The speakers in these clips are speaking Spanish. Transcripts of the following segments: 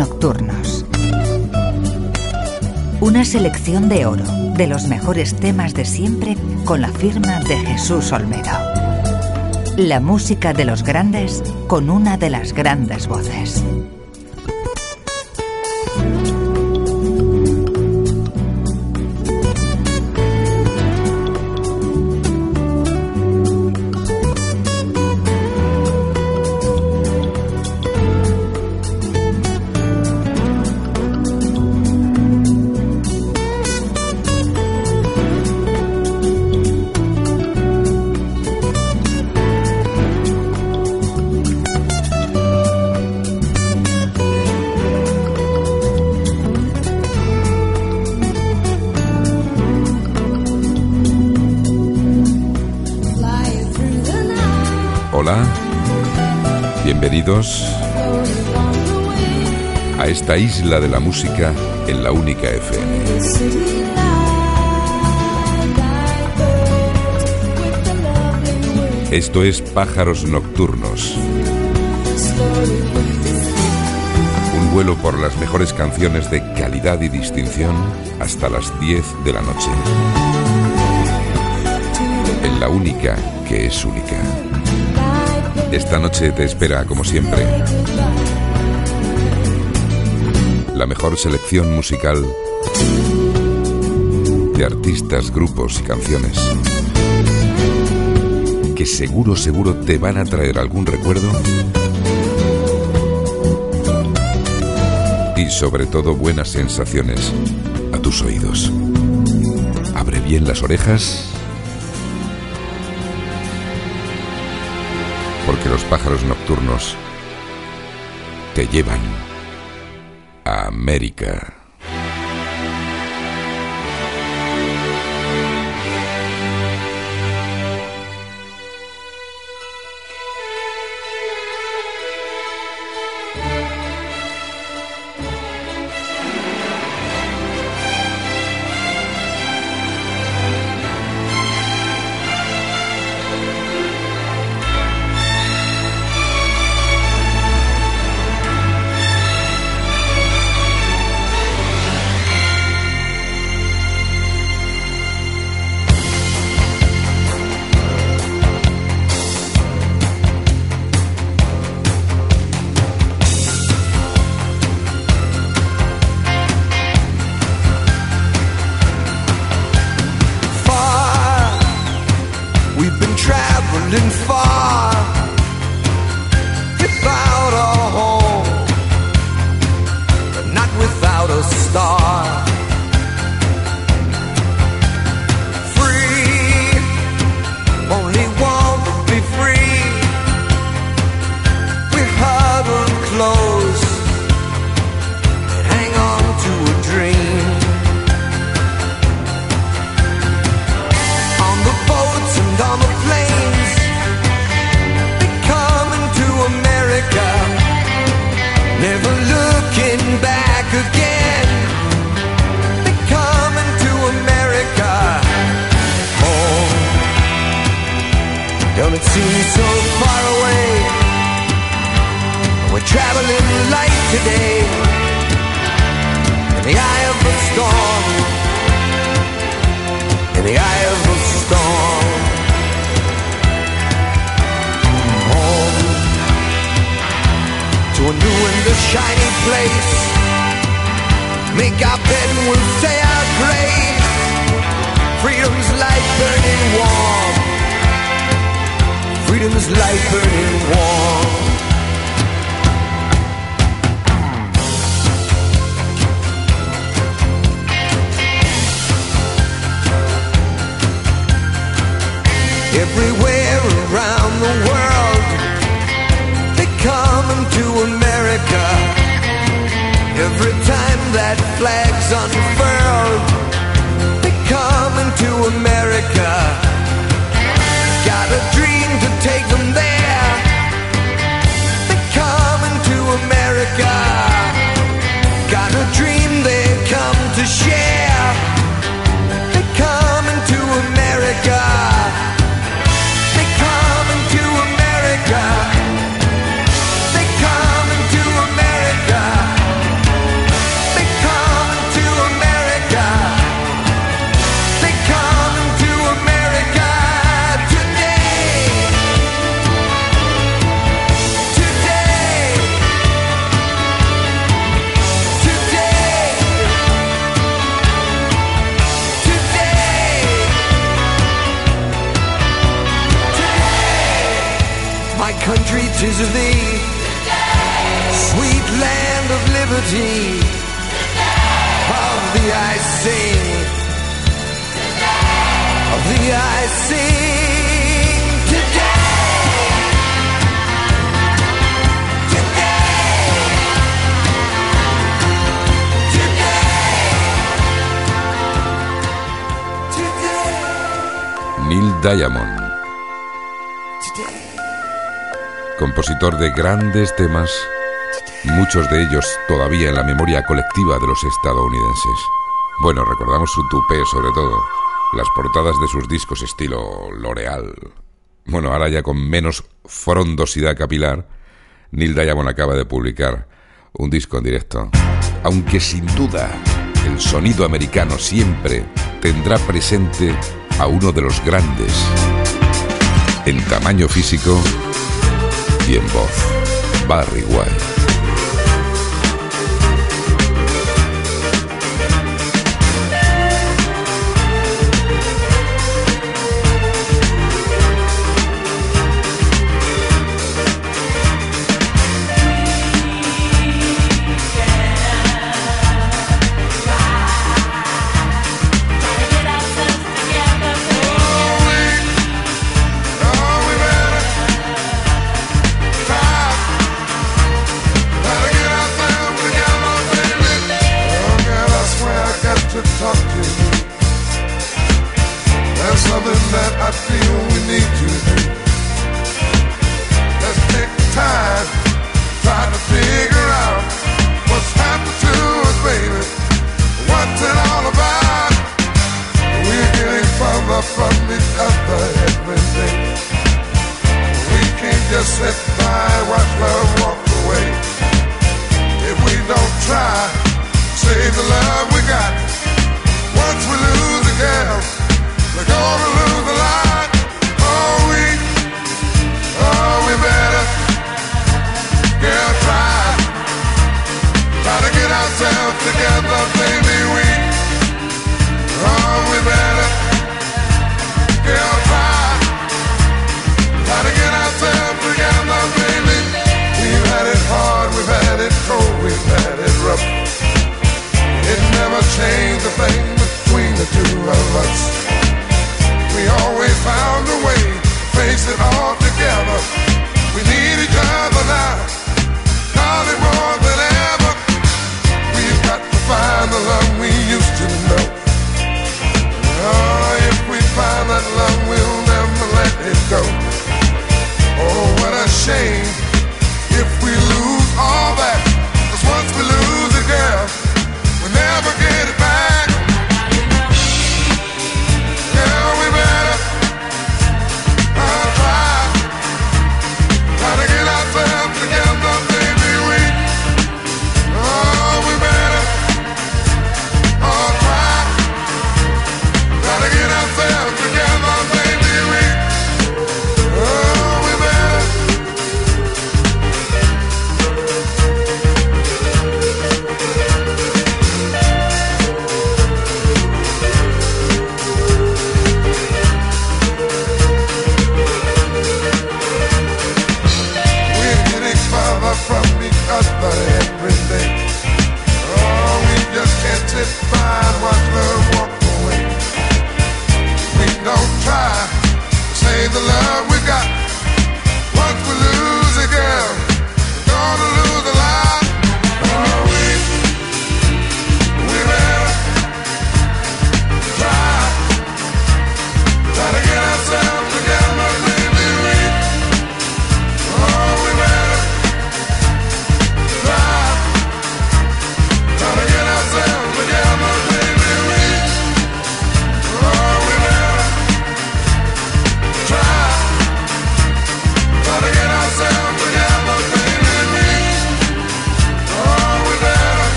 Nocturnos. Una selección de oro de los mejores temas de siempre con la firma de Jesús Olmedo. La música de los grandes con una de las grandes voces. A esta isla de la música en la única FM. Esto es Pájaros Nocturnos, un vuelo por las mejores canciones de calidad y distinción hasta las 10 de la noche. En la única que es única. Esta noche te espera, como siempre, la mejor selección musical de artistas, grupos y canciones que seguro, seguro te van a traer algún recuerdo y sobre todo buenas sensaciones a tus oídos. Abre bien las orejas porque los pájaros nocturnos te llevan a América. Diamond, compositor de grandes temas, muchos de ellos todavía en la memoria colectiva de los estadounidenses. Bueno, recordamos su tupé sobre todo, las portadas de sus discos estilo L'Oreal. Bueno, ahora ya con menos frondosidad capilar, Neil Diamond acaba de publicar un disco en directo. Aunque sin duda el sonido americano siempre tendrá presente a uno de los grandes en tamaño físico y en voz, Barry White.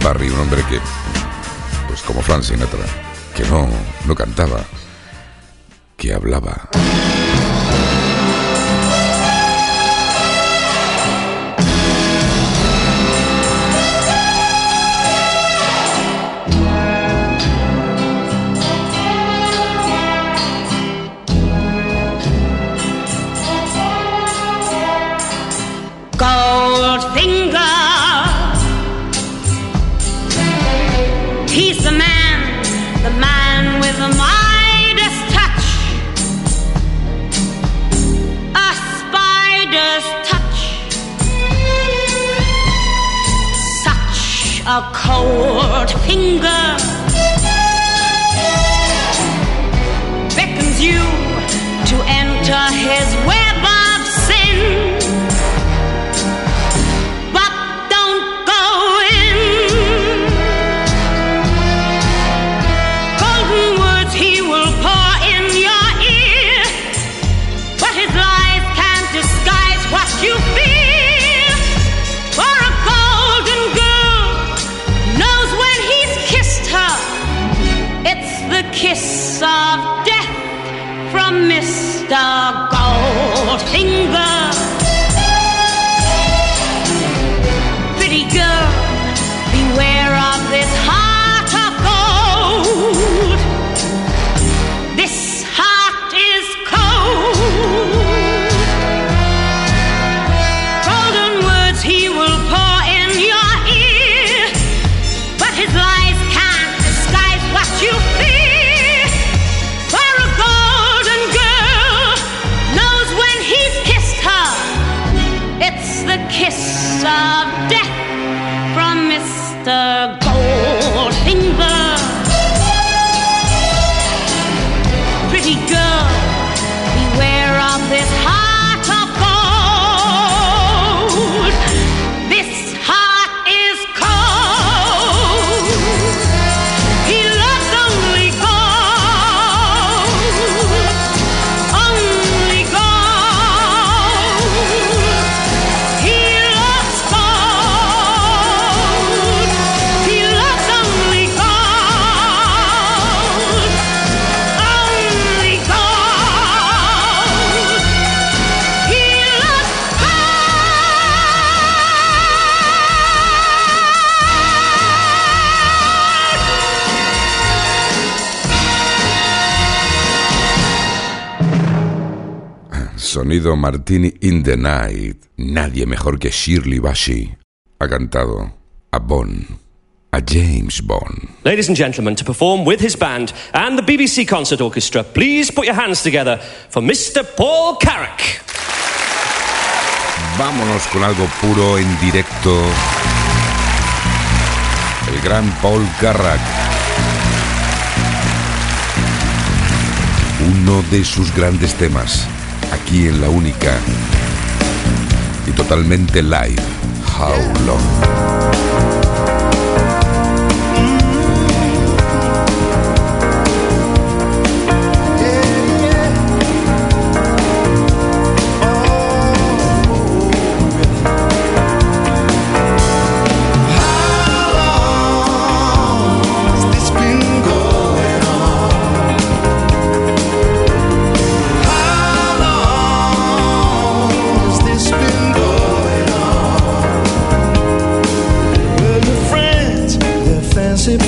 Barry, un hombre que sonido Martini in the Night, nadie mejor que Shirley Bassey ha cantado a Bond, a James Bond. Ladies and gentlemen, to perform with his band and the BBC Concert Orchestra, please put your hands together for Mr. Paul Carrick. Vámonos con algo puro en directo. El gran Paul Carrack. uno de sus grandes temas aquí en la única y totalmente live, How Long. se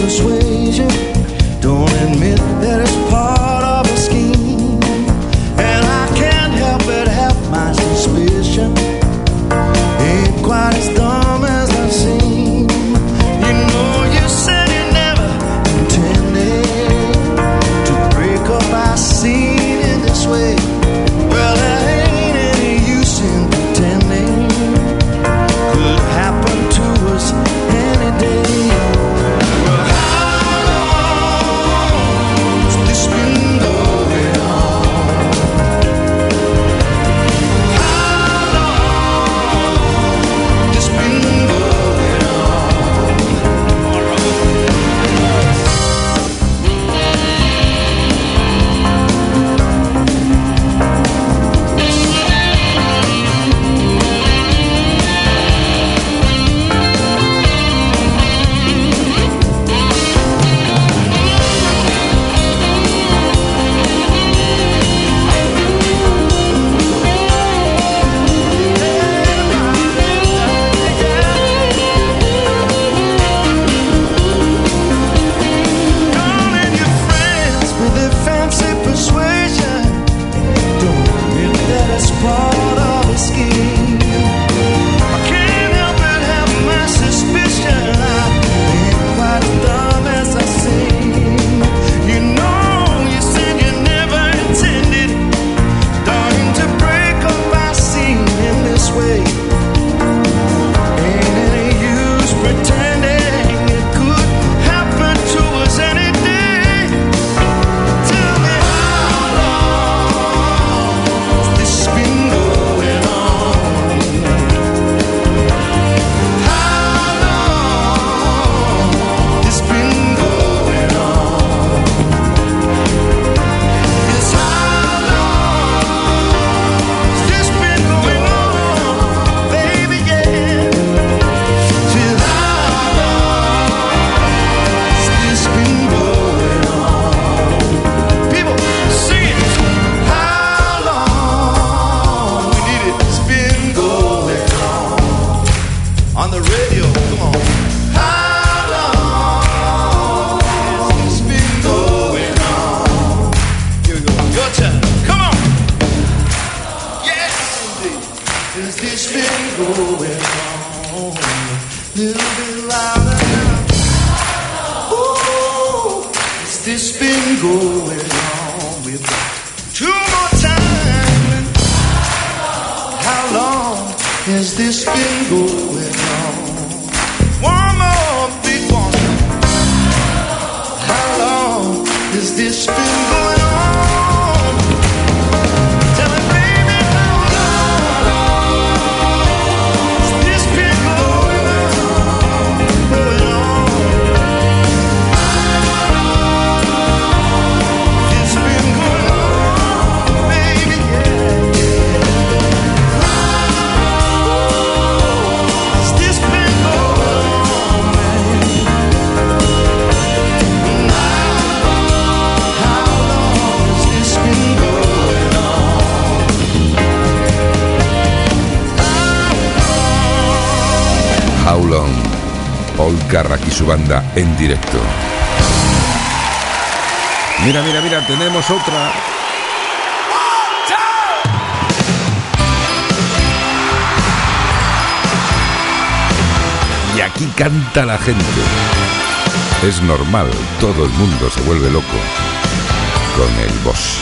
How Long, Paul Carrack y su banda en directo. Mira, mira, mira, tenemos otra. Y aquí canta la gente. Es normal, todo el mundo se vuelve loco con el boss.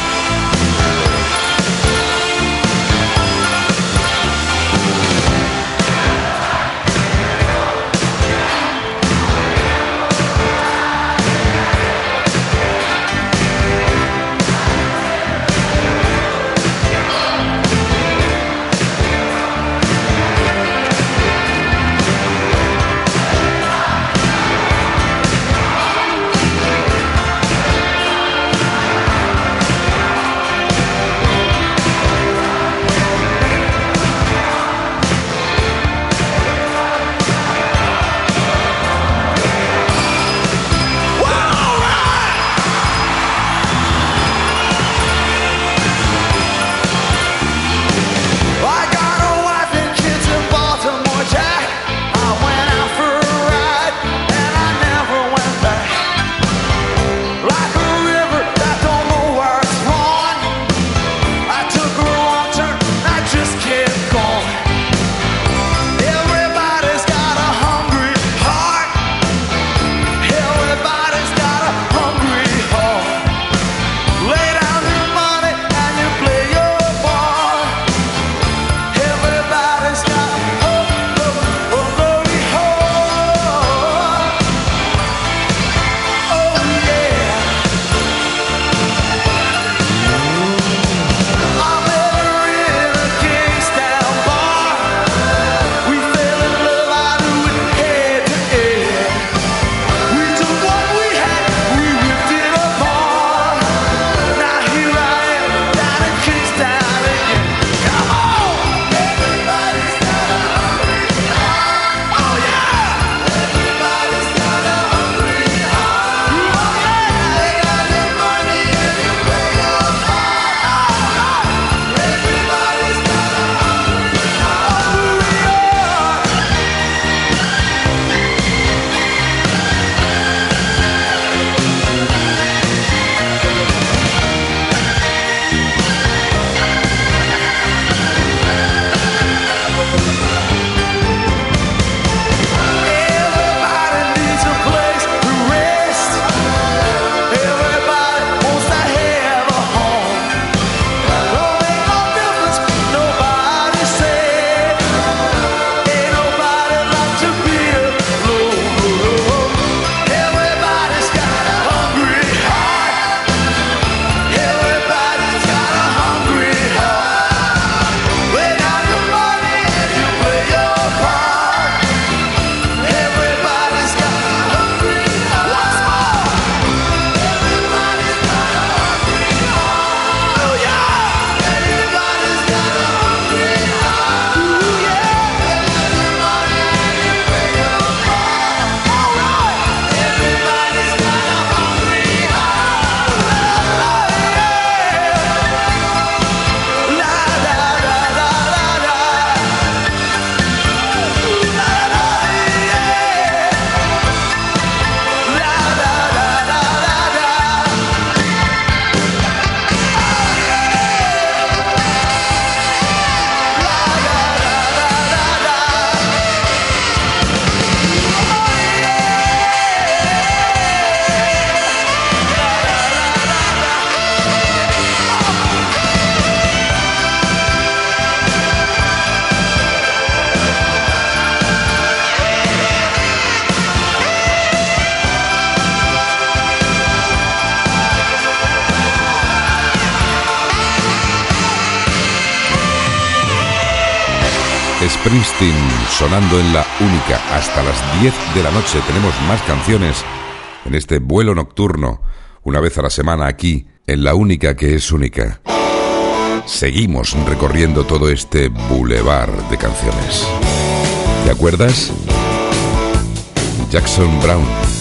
en la única. Hasta las 10 de la noche tenemos más canciones en este vuelo nocturno, una vez a la semana aquí, en la única que es única. Seguimos recorriendo todo este bulevar de canciones. ¿Te acuerdas? Jackson Brown.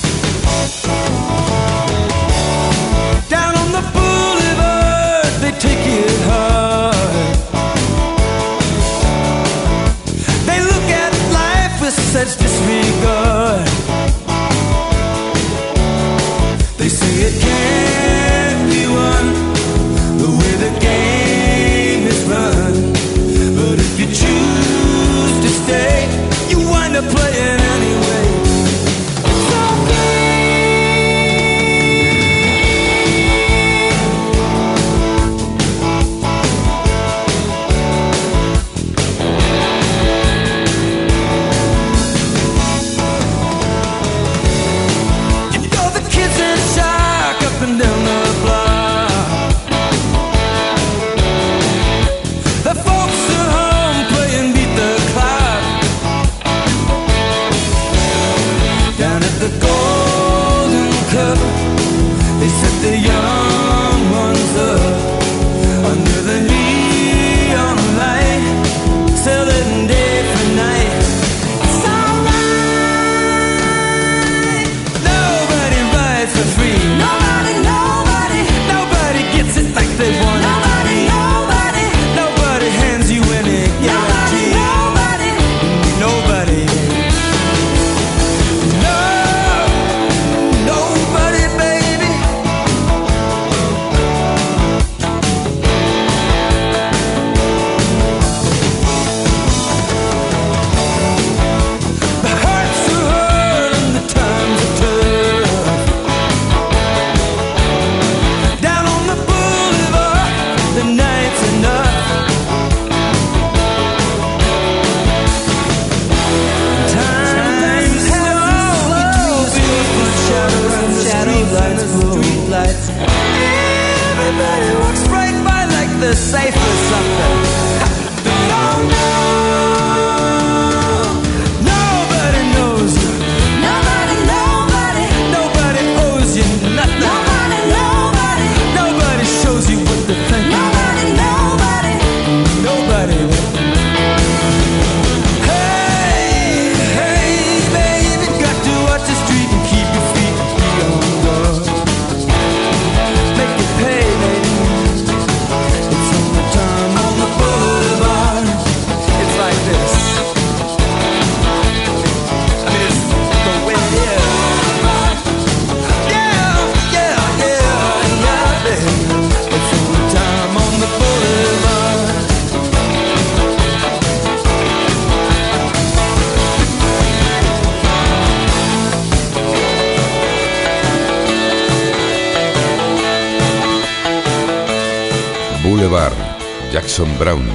Brown.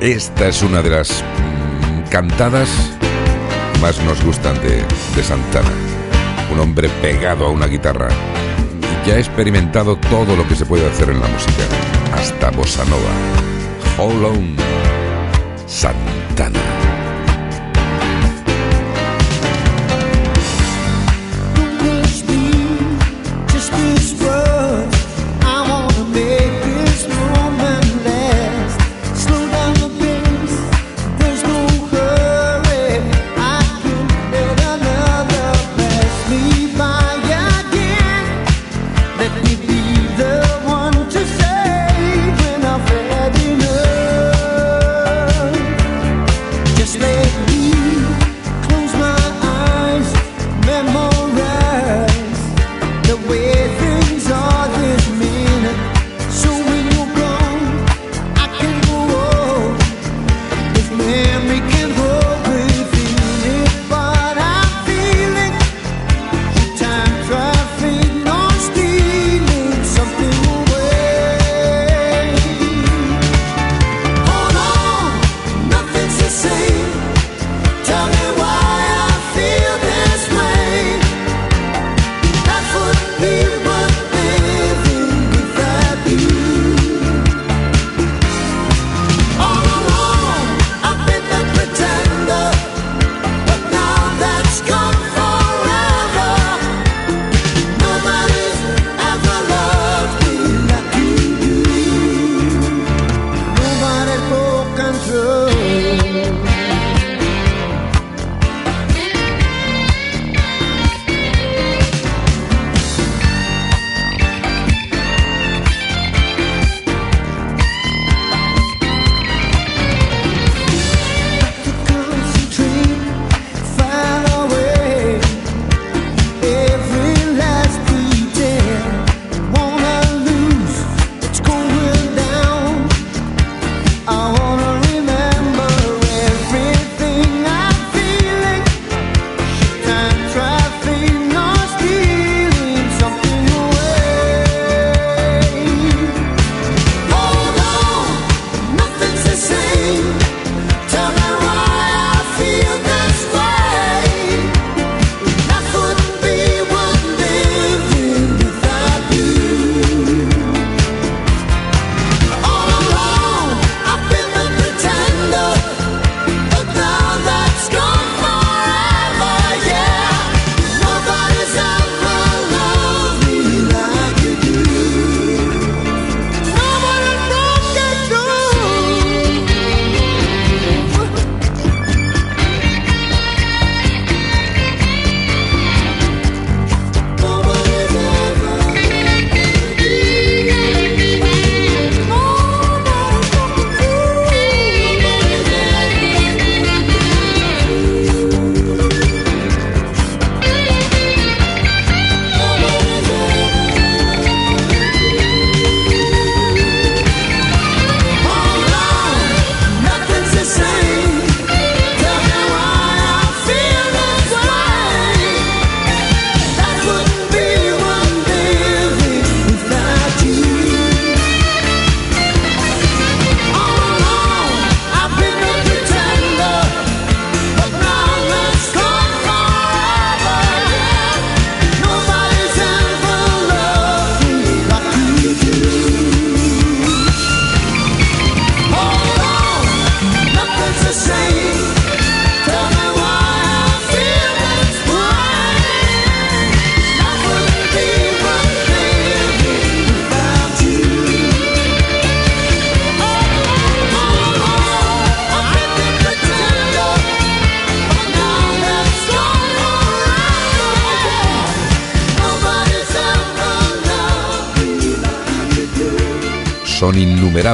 Esta es una de las mm, cantadas más nos gustan de, Santana. Un hombre pegado a una guitarra y que ha experimentado todo lo que se puede hacer en la música, hasta bossa nova. Santana.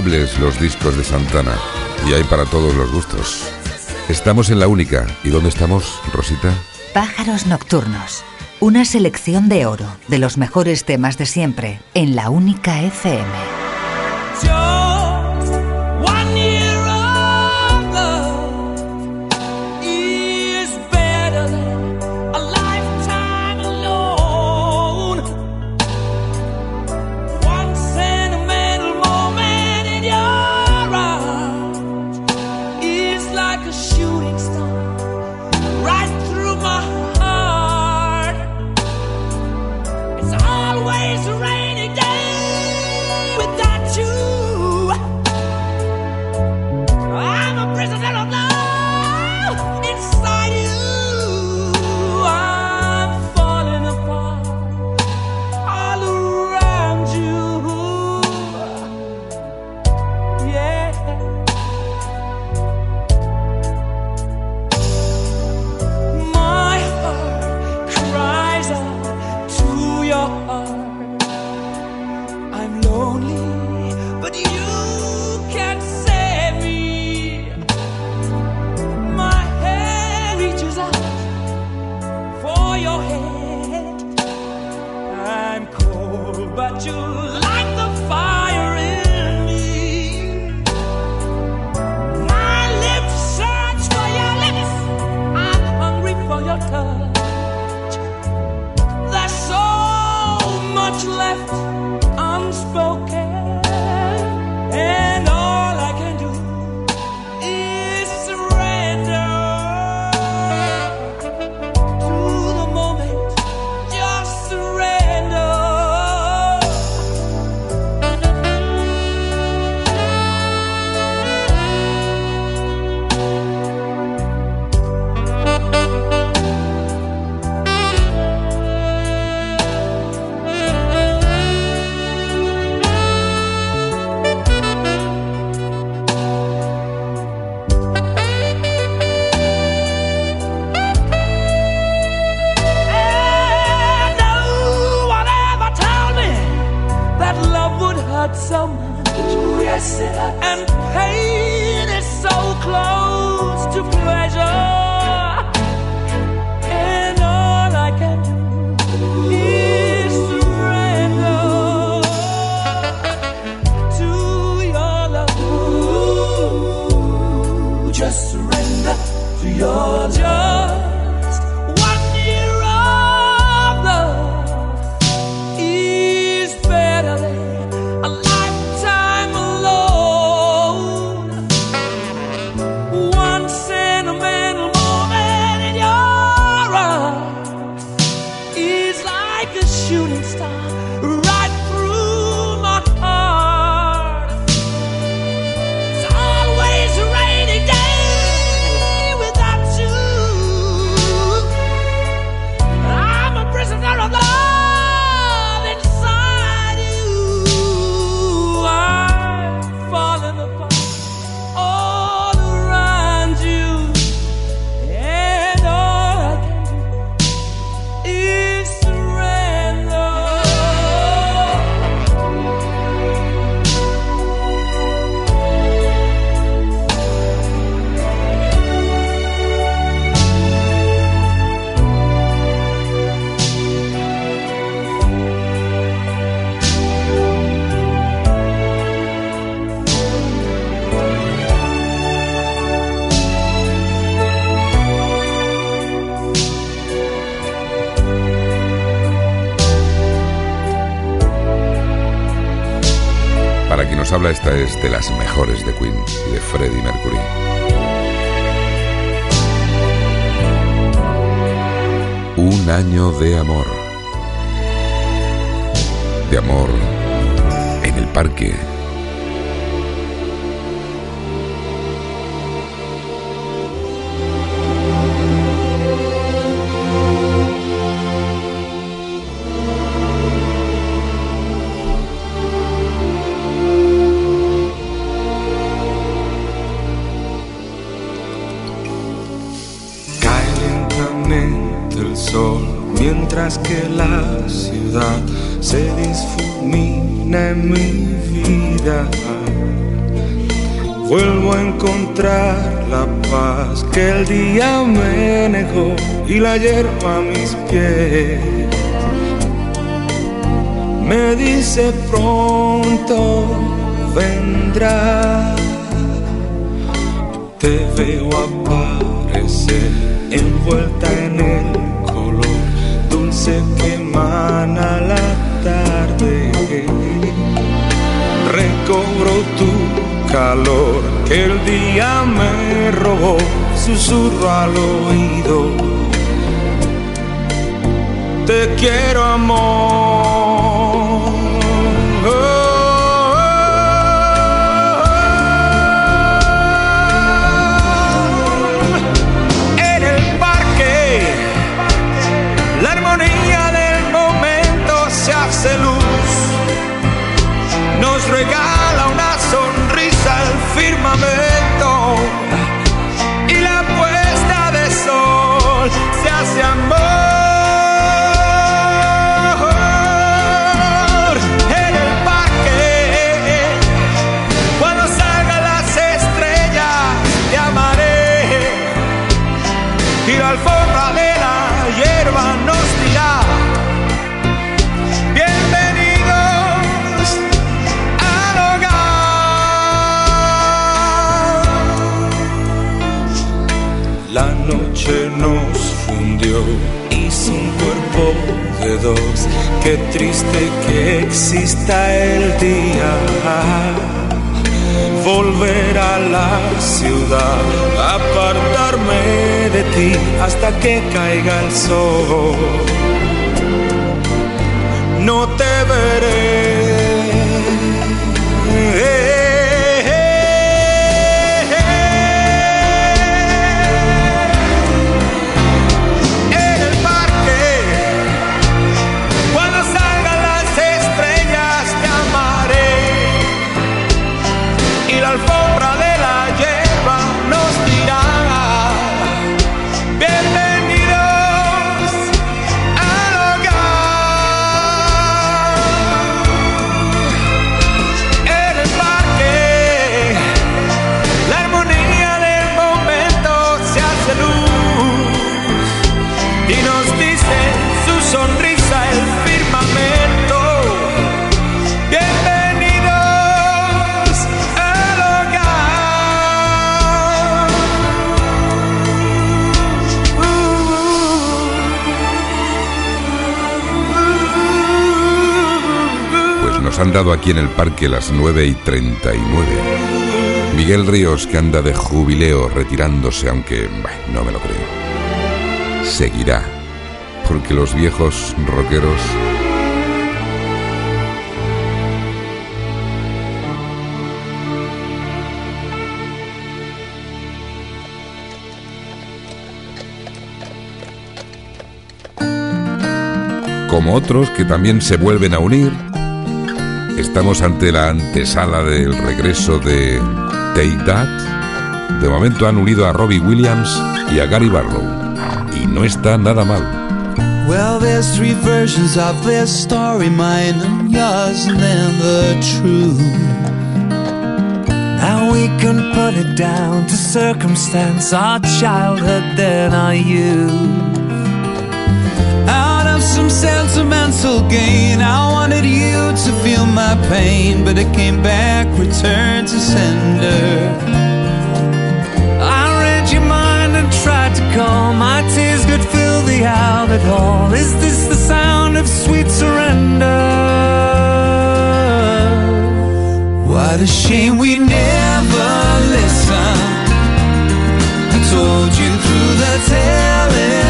Los discos de Santana y hay para todos los gustos. Estamos en la única. ¿Y dónde estamos, Rosita? Pájaros Nocturnos. Una selección de oro de los mejores temas de siempre en la única FM. de Queen y de Freddie Mercury. Un año de amor. De amor en el parque que la ciudad se difumina en mi vida. Vuelvo a encontrar la paz que el día me negó y la hierba a mis pies. Me dice pronto vendrá, te veo aparecer envuelta en el dulce que emana la tarde. Recobro tu calor que el día me robó, susurro al oído. Te quiero amor. Alfombra de la hierba nos dirá Bienvenidos al hogar. La noche nos fundió Hizo un cuerpo de dos. Qué triste que exista el día volver a la ciudad, apartarme de ti hasta que caiga el sol. No te veré. Han dado aquí en el parque las 9 y 39. Miguel Ríos que anda de jubileo retirándose, aunque no me lo creo. Seguirá, porque los viejos rockeros como otros que también se vuelven a unir. Estamos ante la antesala del regreso de Take That. De momento han unido a Robbie Williams y a Gary Barlow. Y no está nada mal. Well, there's three versions of this story, mine and yours, and then the truth. Now we can put it down to circumstance, our childhood, then our youth. Some sentimental gain, I wanted you to feel my pain, but it came back, returned to sender. I read your mind and tried to calm. My tears could fill the outlet hall. Is this the sound of sweet surrender? What a shame we never listened. I told you through the television.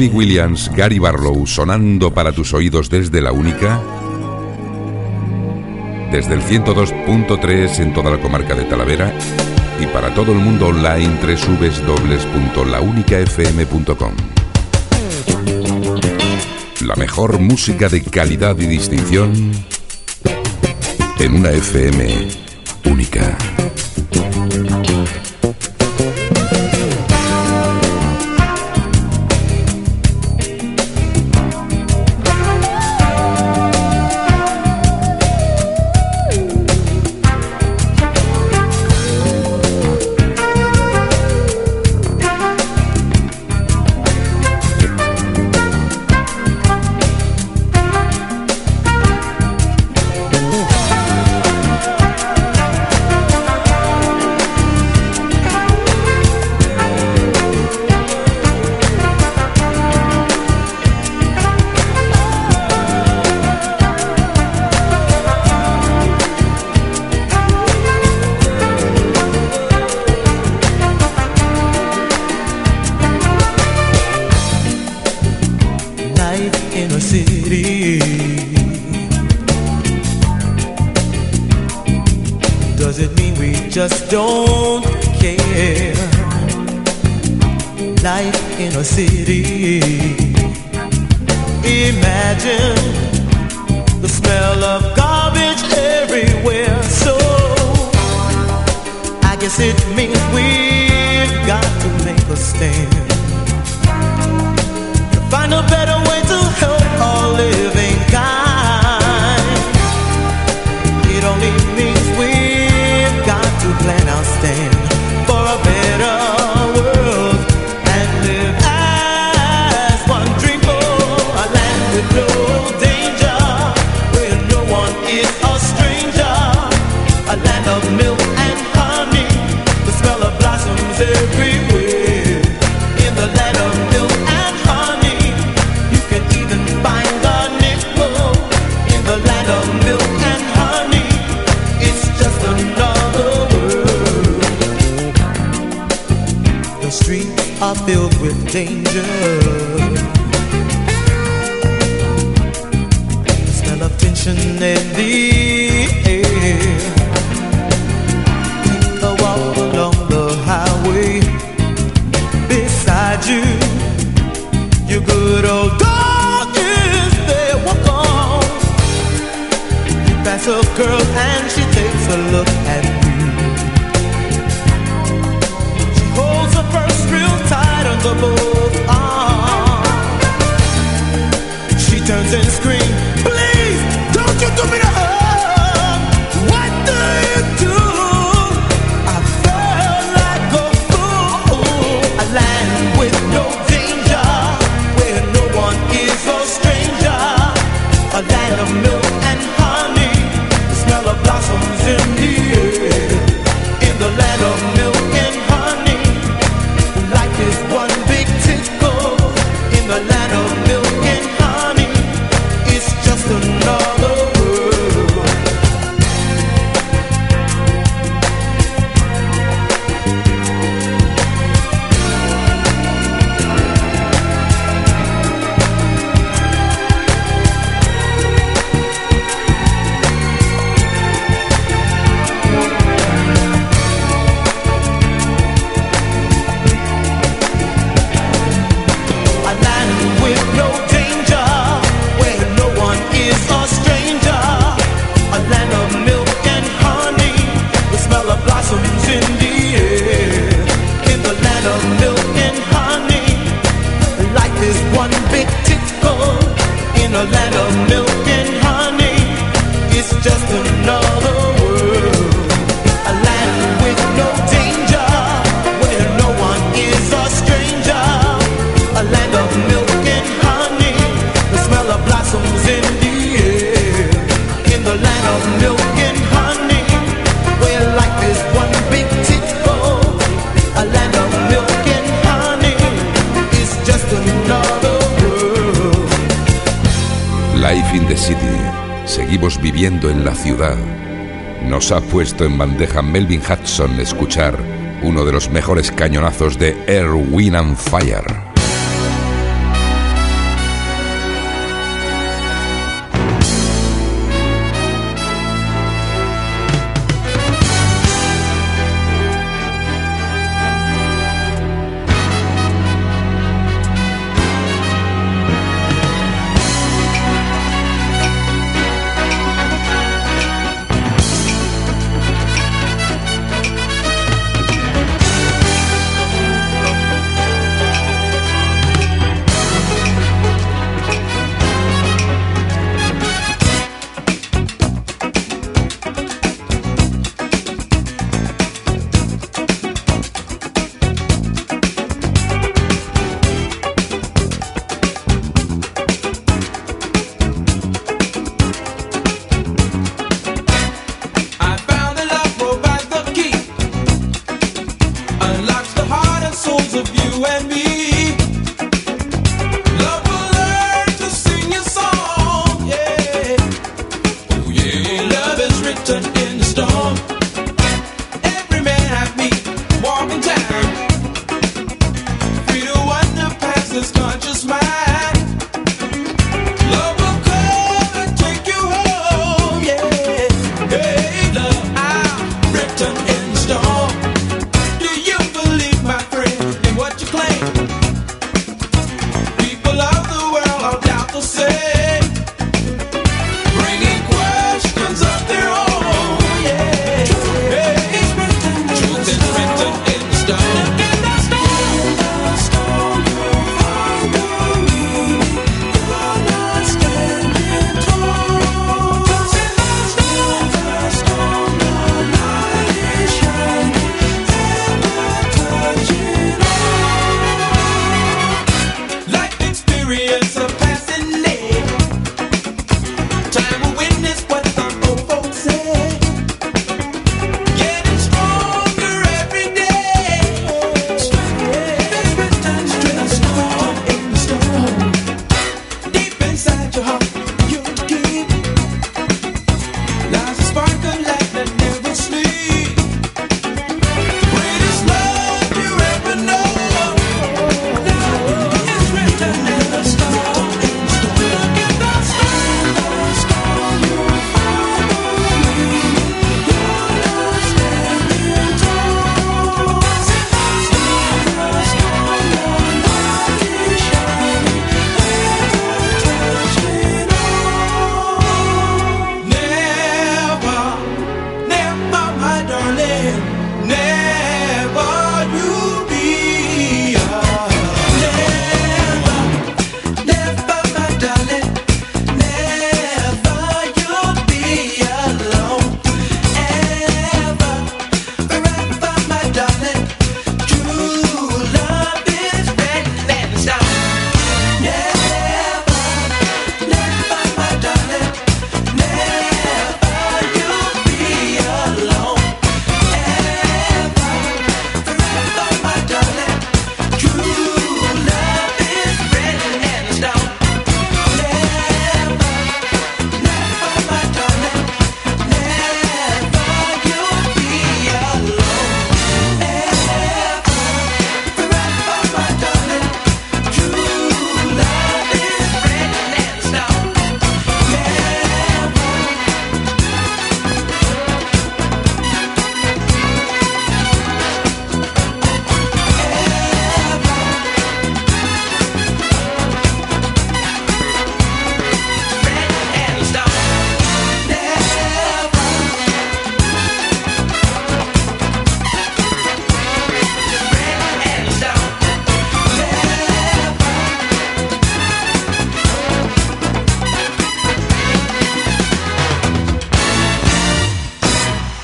Robbie Williams, Gary Barlow, sonando para tus oídos desde la única. Desde el 102.3 en toda la comarca de Talavera y para todo el mundo online www.launicafm.com. La mejor música de calidad y distinción en una FM única. Dale. puesto en bandeja Melvin Hudson escuchar uno de los mejores cañonazos de Air, and Fire.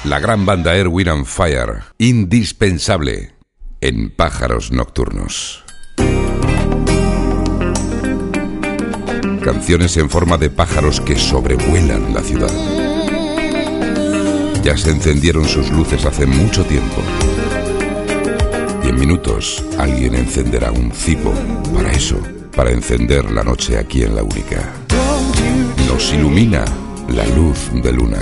La gran banda Erwin and Fire, indispensable en Pájaros Nocturnos. Canciones en forma de pájaros que sobrevuelan la ciudad. Ya se encendieron sus luces hace mucho tiempo. Y en minutos alguien encenderá un cipo para eso, para encender la noche aquí en la única. Nos ilumina la luz de luna.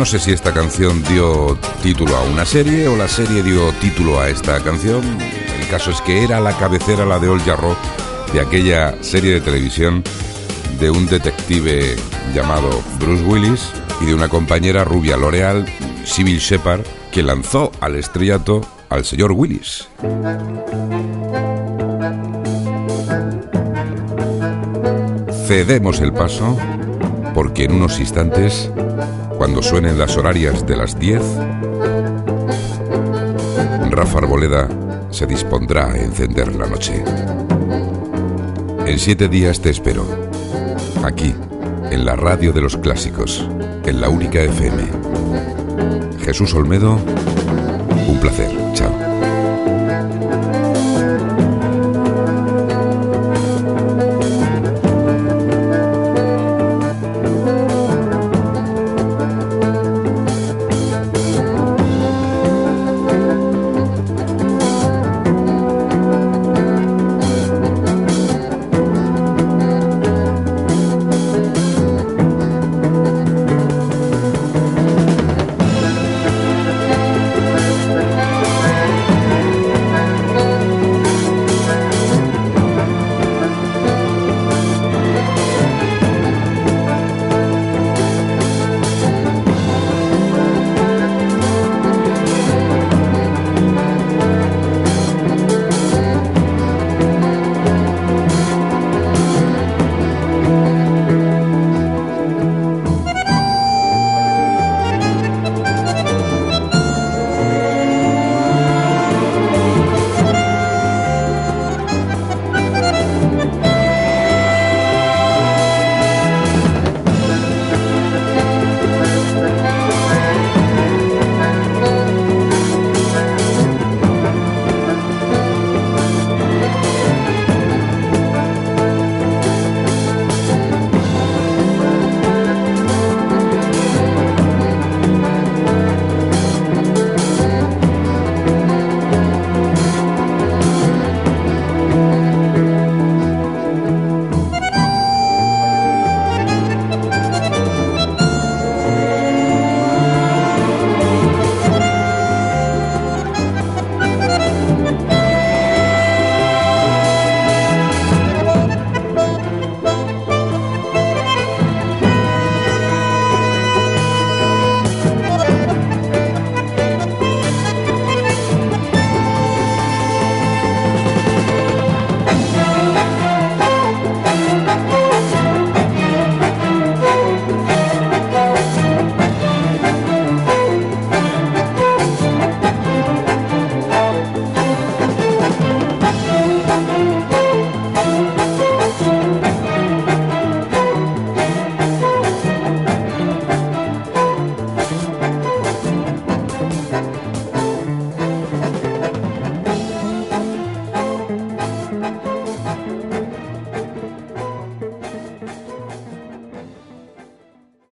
No sé si esta canción dio título a una serie o la serie dio título a esta canción. El caso es que era la cabecera, la de Old Jarro, de aquella serie de televisión de un detective llamado Bruce Willis y de una compañera rubia L'Oreal, Sybil Shepard, que lanzó al estrellato al señor Willis. Cedemos el paso porque en unos instantes, cuando suenen las horarias de las 10, Rafa Arboleda se dispondrá a encender la noche. En siete días te espero, aquí, en la radio de los clásicos, en la única FM. Jesús Olmedo, un placer. Chao.